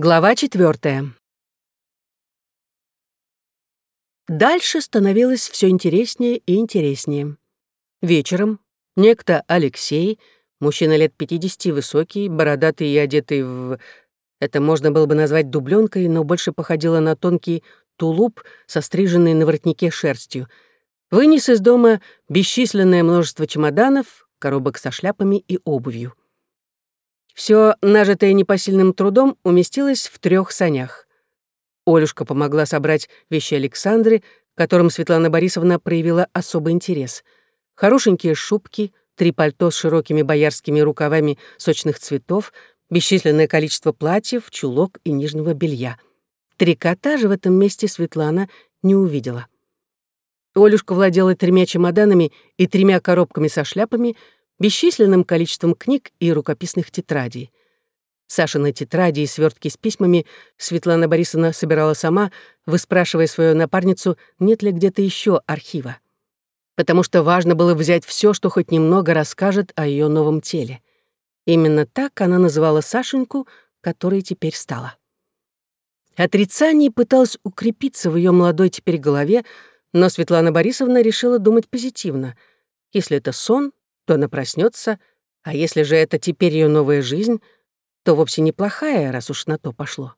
Глава четвертая. Дальше становилось все интереснее и интереснее. Вечером некто Алексей, мужчина лет 50, высокий, бородатый и одетый в... Это можно было бы назвать дубленкой, но больше походило на тонкий тулуп, состриженный на воротнике шерстью, вынес из дома бесчисленное множество чемоданов, коробок со шляпами и обувью. Все нажитое непосильным трудом уместилось в трех санях. Олюшка помогла собрать вещи Александры, которым Светлана Борисовна проявила особый интерес. Хорошенькие шубки, три пальто с широкими боярскими рукавами сочных цветов, бесчисленное количество платьев, чулок и нижнего белья. Трикотажа в этом месте Светлана не увидела. Олюшка владела тремя чемоданами и тремя коробками со шляпами — бесчисленным количеством книг и рукописных тетрадей. Сашины тетради и свертки с письмами Светлана Борисовна собирала сама, выспрашивая свою напарницу, нет ли где-то еще архива. Потому что важно было взять все, что хоть немного расскажет о ее новом теле. Именно так она называла Сашеньку, которой теперь стала. Отрицание пыталось укрепиться в ее молодой теперь голове, но Светлана Борисовна решила думать позитивно. Если это сон, то она проснется, а если же это теперь ее новая жизнь, то вовсе неплохая, раз уж на то пошло.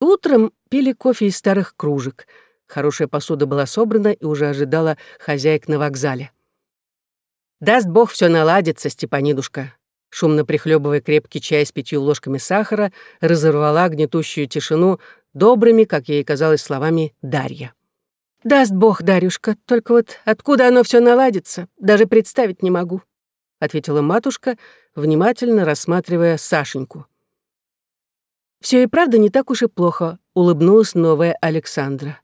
Утром пили кофе из старых кружек. Хорошая посуда была собрана и уже ожидала хозяек на вокзале. «Даст Бог, все наладится, Степанидушка», шумно прихлебывая крепкий чай с пятью ложками сахара, разорвала гнетущую тишину добрыми, как ей казалось, словами Дарья. «Даст Бог, Дарюшка, только вот откуда оно все наладится, даже представить не могу», ответила матушка, внимательно рассматривая Сашеньку. Все и правда не так уж и плохо», — улыбнулась новая Александра.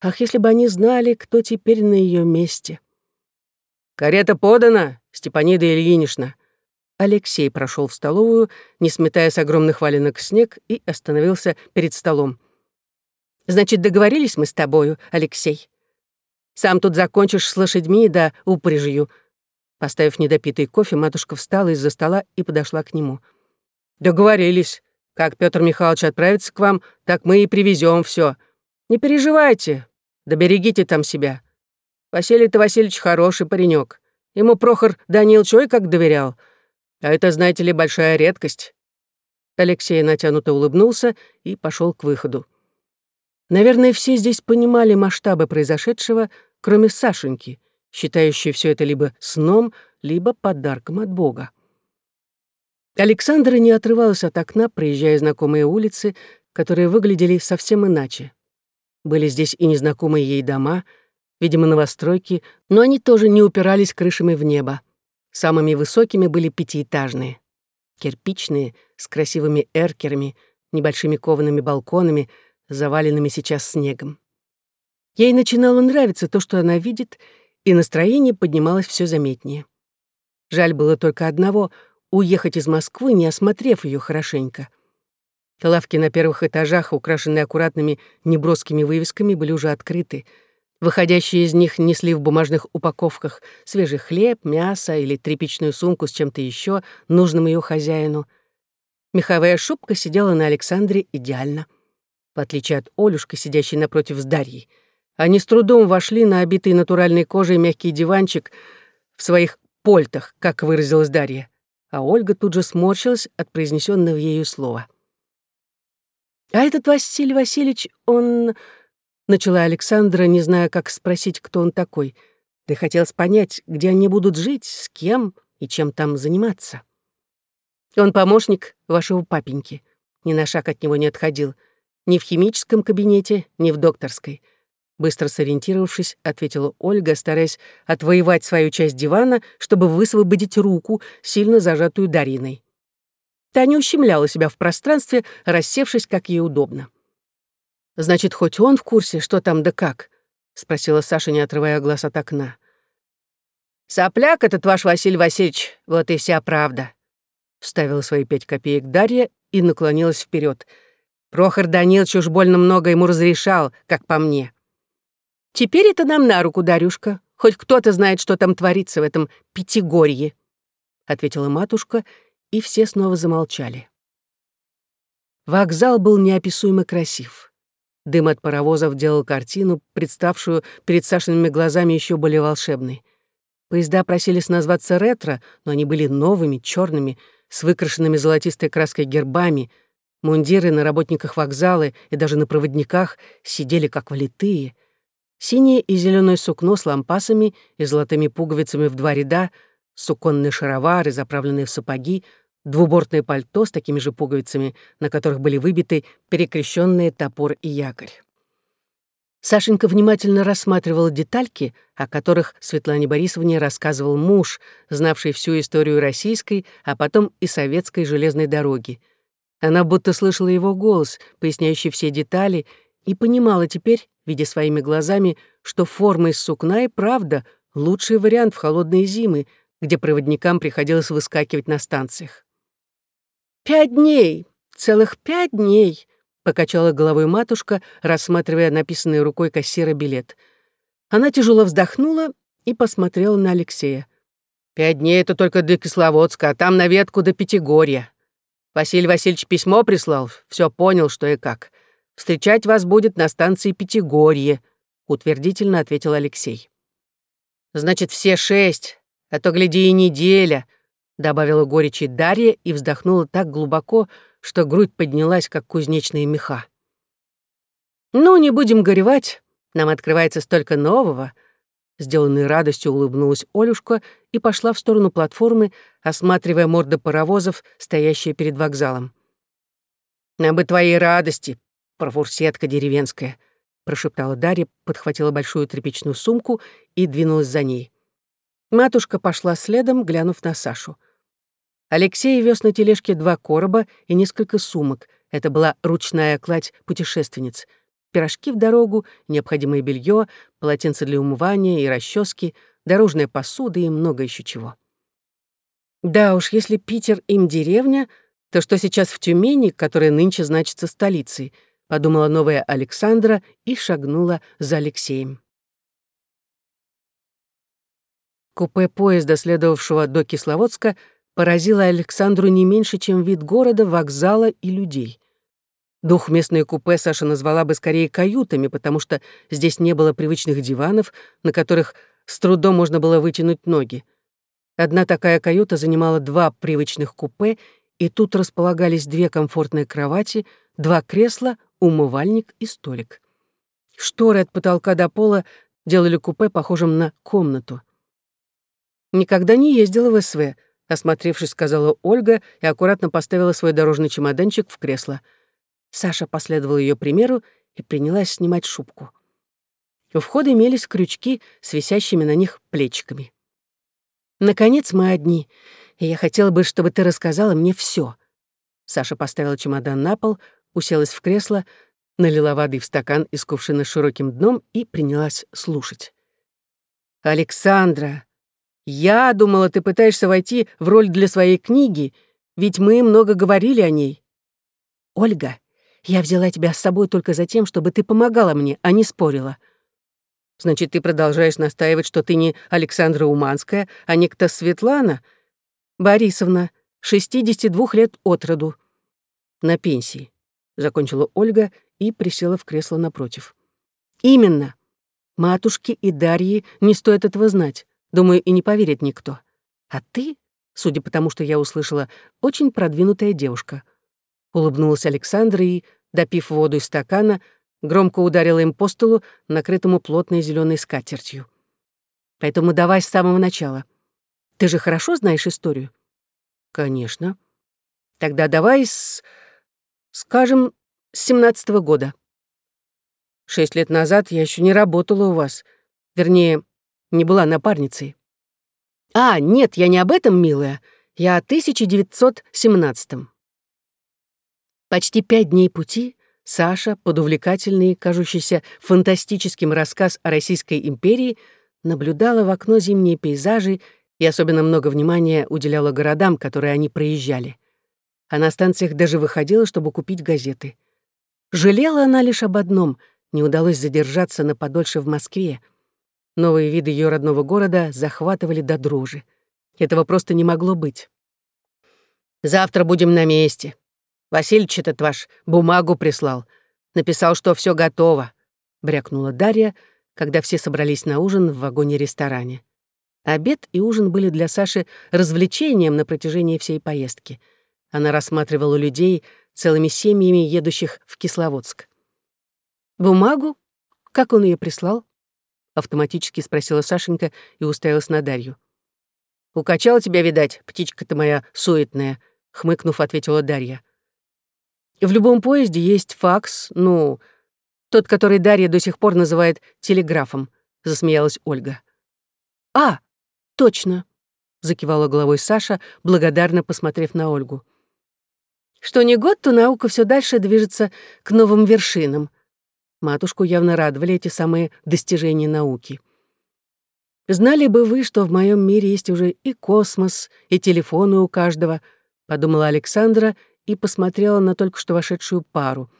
«Ах, если бы они знали, кто теперь на ее месте!» «Карета подана, Степанида Ильинична!» Алексей прошел в столовую, не сметая с огромных валенок снег, и остановился перед столом. Значит, договорились мы с тобою, Алексей. Сам тут закончишь с лошадьми да упряжью». Поставив недопитый кофе, матушка встала из-за стола и подошла к нему. «Договорились. Как Петр Михайлович отправится к вам, так мы и привезем все. Не переживайте, да там себя. Василий-то Васильевич хороший паренек. Ему Прохор Данил Чой как доверял. А это, знаете ли, большая редкость». Алексей натянуто улыбнулся и пошел к выходу. Наверное, все здесь понимали масштабы произошедшего, кроме Сашеньки, считающей все это либо сном, либо подарком от Бога. Александра не отрывалась от окна, проезжая знакомые улицы, которые выглядели совсем иначе. Были здесь и незнакомые ей дома, видимо, новостройки, но они тоже не упирались крышами в небо. Самыми высокими были пятиэтажные. Кирпичные, с красивыми эркерами, небольшими коваными балконами — заваленными сейчас снегом. Ей начинало нравиться то, что она видит, и настроение поднималось все заметнее. Жаль было только одного — уехать из Москвы, не осмотрев ее хорошенько. Лавки на первых этажах, украшенные аккуратными неброскими вывесками, были уже открыты. Выходящие из них несли в бумажных упаковках свежий хлеб, мясо или тряпичную сумку с чем-то еще, нужным ее хозяину. Меховая шубка сидела на Александре идеально — в отличие от Олюшки, сидящей напротив с Дарьей. Они с трудом вошли на обитый натуральной кожей мягкий диванчик в своих польтах, как выразилась Дарья. А Ольга тут же сморщилась от произнесенного ею слова. «А этот Василий Васильевич, он...» Начала Александра, не зная, как спросить, кто он такой. Да хотелось понять, где они будут жить, с кем и чем там заниматься. Он помощник вашего папеньки. Ни на шаг от него не отходил — ни в химическом кабинете, ни в докторской. Быстро сориентировавшись, ответила Ольга, стараясь отвоевать свою часть дивана, чтобы высвободить руку, сильно зажатую Дариной. Та не ущемляла себя в пространстве, рассевшись, как ей удобно. «Значит, хоть он в курсе, что там да как?» — спросила Саша, не отрывая глаз от окна. «Сопляк этот ваш Василий Васильевич, вот и вся правда», — вставила свои пять копеек Дарья и наклонилась вперед. Прохор Данилович уж больно много ему разрешал, как по мне. Теперь это нам на руку, Дарюшка. Хоть кто-то знает, что там творится в этом Пятигорье, — ответила матушка, и все снова замолчали. Вокзал был неописуемо красив. Дым от паровозов делал картину, представшую перед Сашиными глазами еще более волшебной. Поезда просились назваться ретро, но они были новыми, черными, с выкрашенными золотистой краской гербами. Мундиры на работниках вокзала и даже на проводниках сидели как влитые. Синее и зеленое сукно с лампасами и золотыми пуговицами в два ряда, суконные шаровары, заправленные в сапоги, двубортное пальто с такими же пуговицами, на которых были выбиты перекрещенные топор и якорь. Сашенька внимательно рассматривала детальки, о которых Светлане Борисовне рассказывал муж, знавший всю историю российской, а потом и советской железной дороги. Она будто слышала его голос, поясняющий все детали, и понимала теперь, видя своими глазами, что форма из сукна и правда лучший вариант в холодные зимы, где проводникам приходилось выскакивать на станциях. «Пять дней! Целых пять дней!» — покачала головой матушка, рассматривая написанный рукой кассира билет. Она тяжело вздохнула и посмотрела на Алексея. «Пять дней — это только до Кисловодска, а там на ветку до Пятигорья. Василий Васильевич письмо прислал, все понял, что и как. Встречать вас будет на станции Пятигорье», — утвердительно ответил Алексей. «Значит, все шесть, а то, гляди, и неделя», добавила горечи Дарья и вздохнула так глубоко, что грудь поднялась, как кузнечные меха. «Ну, не будем горевать, нам открывается столько нового», Сделанной радостью улыбнулась Олюшка и пошла в сторону платформы, осматривая морды паровозов, стоящие перед вокзалом. «Нам бы твоей радости, профурсетка деревенская», прошептала Дарья, подхватила большую тряпичную сумку и двинулась за ней. Матушка пошла следом, глянув на Сашу. Алексей вез на тележке два короба и несколько сумок. Это была ручная кладь путешественниц. Пирожки в дорогу, необходимое белье, полотенце для умывания и расчески, дорожная посуда и много еще чего. Да уж, если Питер им деревня, то что сейчас в Тюмени, которая нынче значится столицей, подумала новая Александра и шагнула за Алексеем. Купе поезда, следовавшего до Кисловодска, поразило Александру не меньше, чем вид города, вокзала и людей. Двухместные купе Саша назвала бы скорее каютами, потому что здесь не было привычных диванов, на которых с трудом можно было вытянуть ноги. Одна такая каюта занимала два привычных купе, и тут располагались две комфортные кровати, два кресла, умывальник и столик. Шторы от потолка до пола делали купе похожим на комнату. Никогда не ездила в СВ, Осмотревшись, сказала Ольга и аккуратно поставила свой дорожный чемоданчик в кресло. Саша последовал ее примеру и принялась снимать шубку. У входа имелись крючки с висящими на них плечиками. «Наконец мы одни, и я хотела бы, чтобы ты рассказала мне все. Саша поставила чемодан на пол, уселась в кресло, налила воды в стакан из кувшина с широким дном и принялась слушать. «Александра, я думала, ты пытаешься войти в роль для своей книги, ведь мы много говорили о ней. Ольга, я взяла тебя с собой только за тем, чтобы ты помогала мне, а не спорила. Значит, ты продолжаешь настаивать, что ты не Александра Уманская, а некто Светлана Борисовна, 62 лет от роду. На пенсии, закончила Ольга и присела в кресло напротив. Именно. Матушке и Дарье не стоит этого знать. Думаю, и не поверит никто. А ты, судя по тому, что я услышала, очень продвинутая девушка. Улыбнулась Александра и, допив воду из стакана, громко ударила им по столу, накрытому плотной зеленой скатертью. Поэтому давай с самого начала. Ты же хорошо знаешь историю? Конечно. Тогда давай с... скажем, с семнадцатого года. Шесть лет назад я еще не работала у вас. Вернее, не была напарницей. А, нет, я не об этом, милая. Я о 1917-м. Почти пять дней пути Саша, под увлекательный, кажущийся фантастическим рассказ о Российской империи, наблюдала в окно зимние пейзажи и особенно много внимания уделяла городам, которые они проезжали. А на станциях даже выходила, чтобы купить газеты. Жалела она лишь об одном — не удалось задержаться на подольше в Москве — Новые виды ее родного города захватывали до дрожи. Этого просто не могло быть. «Завтра будем на месте. Васильич этот ваш бумагу прислал. Написал, что все готово», — брякнула Дарья, когда все собрались на ужин в вагоне-ресторане. Обед и ужин были для Саши развлечением на протяжении всей поездки. Она рассматривала людей целыми семьями, едущих в Кисловодск. «Бумагу? Как он ее прислал?» — автоматически спросила Сашенька и уставилась на Дарью. «Укачала тебя, видать, птичка ты моя суетная», — хмыкнув, ответила Дарья. «В любом поезде есть факс, ну, тот, который Дарья до сих пор называет телеграфом», — засмеялась Ольга. «А, точно», — закивала головой Саша, благодарно посмотрев на Ольгу. «Что не год, то наука все дальше движется к новым вершинам». Матушку явно радовали эти самые достижения науки. Знали бы вы, что в моем мире есть уже и космос, и телефоны у каждого, подумала Александра и посмотрела на только что вошедшую пару.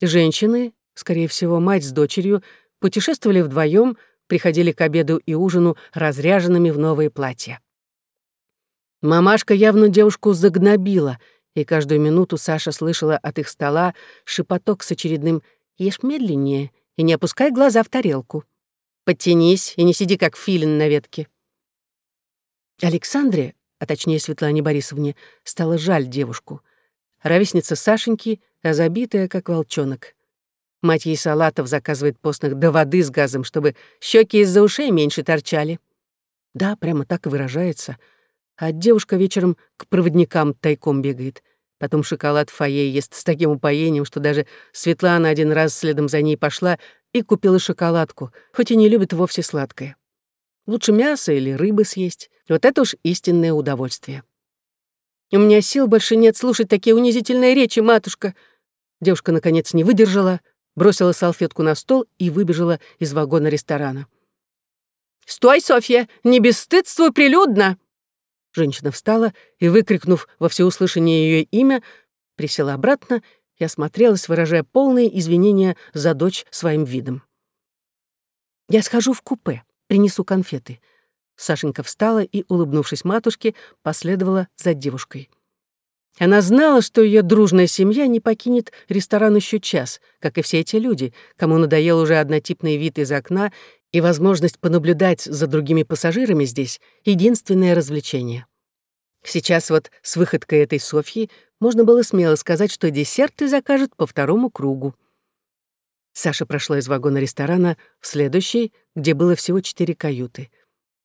Женщины, скорее всего, мать с дочерью, путешествовали вдвоем, приходили к обеду и ужину разряженными в новые платья. Мамашка явно девушку загнобила, и каждую минуту Саша слышала от их стола шепоток с очередным «Ешь медленнее и не опускай глаза в тарелку». Подтянись и не сиди, как филин на ветке. Александре, а точнее Светлане Борисовне, стало жаль девушку. Ровесница Сашеньки, а забитая, как волчонок. Мать ей салатов заказывает постных до воды с газом, чтобы щеки из-за ушей меньше торчали. Да, прямо так выражается. А девушка вечером к проводникам тайком бегает. Потом шоколад в фойе ест с таким упоением, что даже Светлана один раз следом за ней пошла и купила шоколадку, хоть и не любит вовсе сладкое. Лучше мясо или рыбы съесть. Вот это уж истинное удовольствие. «У меня сил больше нет слушать такие унизительные речи, матушка!» Девушка, наконец, не выдержала, бросила салфетку на стол и выбежала из вагона ресторана. «Стой, Софья! Не бесстыдствуй прилюдно!» Женщина встала и, выкрикнув во всеуслышание ее имя, присела обратно и осмотрелась, выражая полные извинения за дочь своим видом. «Я схожу в купе, принесу конфеты». Сашенька встала и, улыбнувшись матушке, последовала за девушкой. Она знала, что ее дружная семья не покинет ресторан еще час, как и все эти люди, кому надоел уже однотипный вид из окна и возможность понаблюдать за другими пассажирами здесь — единственное развлечение. Сейчас вот с выходкой этой Софьи можно было смело сказать, что десерты закажет по второму кругу. Саша прошла из вагона ресторана в следующий, где было всего четыре каюты.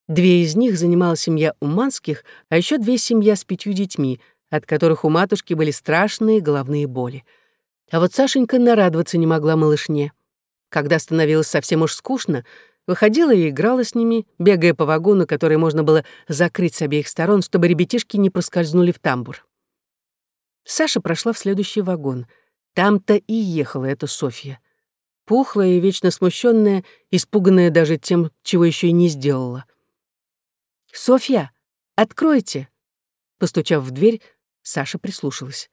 Две из них занимала семья Уманских, а еще две семья с пятью детьми, от которых у матушки были страшные головные боли. А вот Сашенька нарадоваться не могла малышне. Когда становилось совсем уж скучно, выходила и играла с ними, бегая по вагону, который можно было закрыть с обеих сторон, чтобы ребятишки не проскользнули в тамбур. Саша прошла в следующий вагон. Там-то и ехала эта Софья. Пухлая и вечно смущенная, испуганная даже тем, чего еще и не сделала. «Софья, откройте!» Постучав в дверь, Саша прислушалась.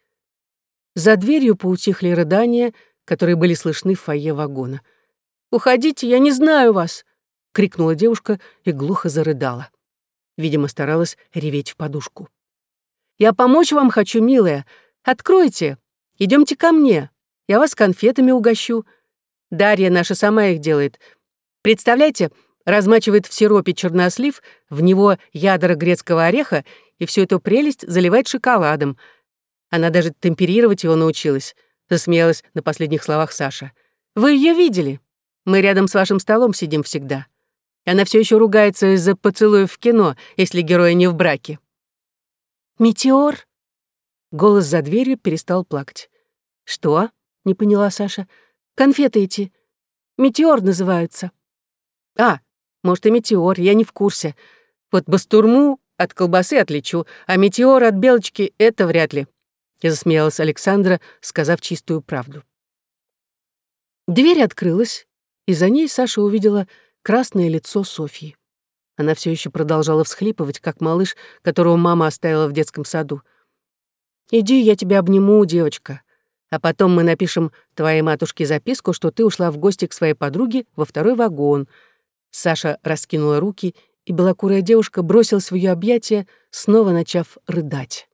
За дверью поутихли рыдания, которые были слышны в фойе вагона. «Уходите, я не знаю вас!» — крикнула девушка и глухо зарыдала. Видимо, старалась реветь в подушку. Я помочь вам хочу, милая. Откройте. Идемте ко мне. Я вас конфетами угощу. Дарья наша сама их делает. Представляете, размачивает в сиропе чернослив, в него ядра грецкого ореха и всю эту прелесть заливает шоколадом. Она даже темперировать его научилась, засмеялась на последних словах Саша. Вы ее видели? Мы рядом с вашим столом сидим всегда. Она все еще ругается из-за поцелуев в кино, если герои не в браке. «Метеор?» Голос за дверью перестал плакать. «Что?» — не поняла Саша. «Конфеты эти. Метеор называются». «А, может, и метеор, я не в курсе. Вот бастурму от колбасы отличу, а метеор от белочки — это вряд ли». Я засмеялась Александра, сказав чистую правду. Дверь открылась, и за ней Саша увидела красное лицо Софьи. Она все еще продолжала всхлипывать, как малыш, которого мама оставила в детском саду. «Иди, я тебя обниму, девочка. А потом мы напишем твоей матушке записку, что ты ушла в гости к своей подруге во второй вагон». Саша раскинула руки, и белокурая девушка бросилась в ее объятия, снова начав рыдать.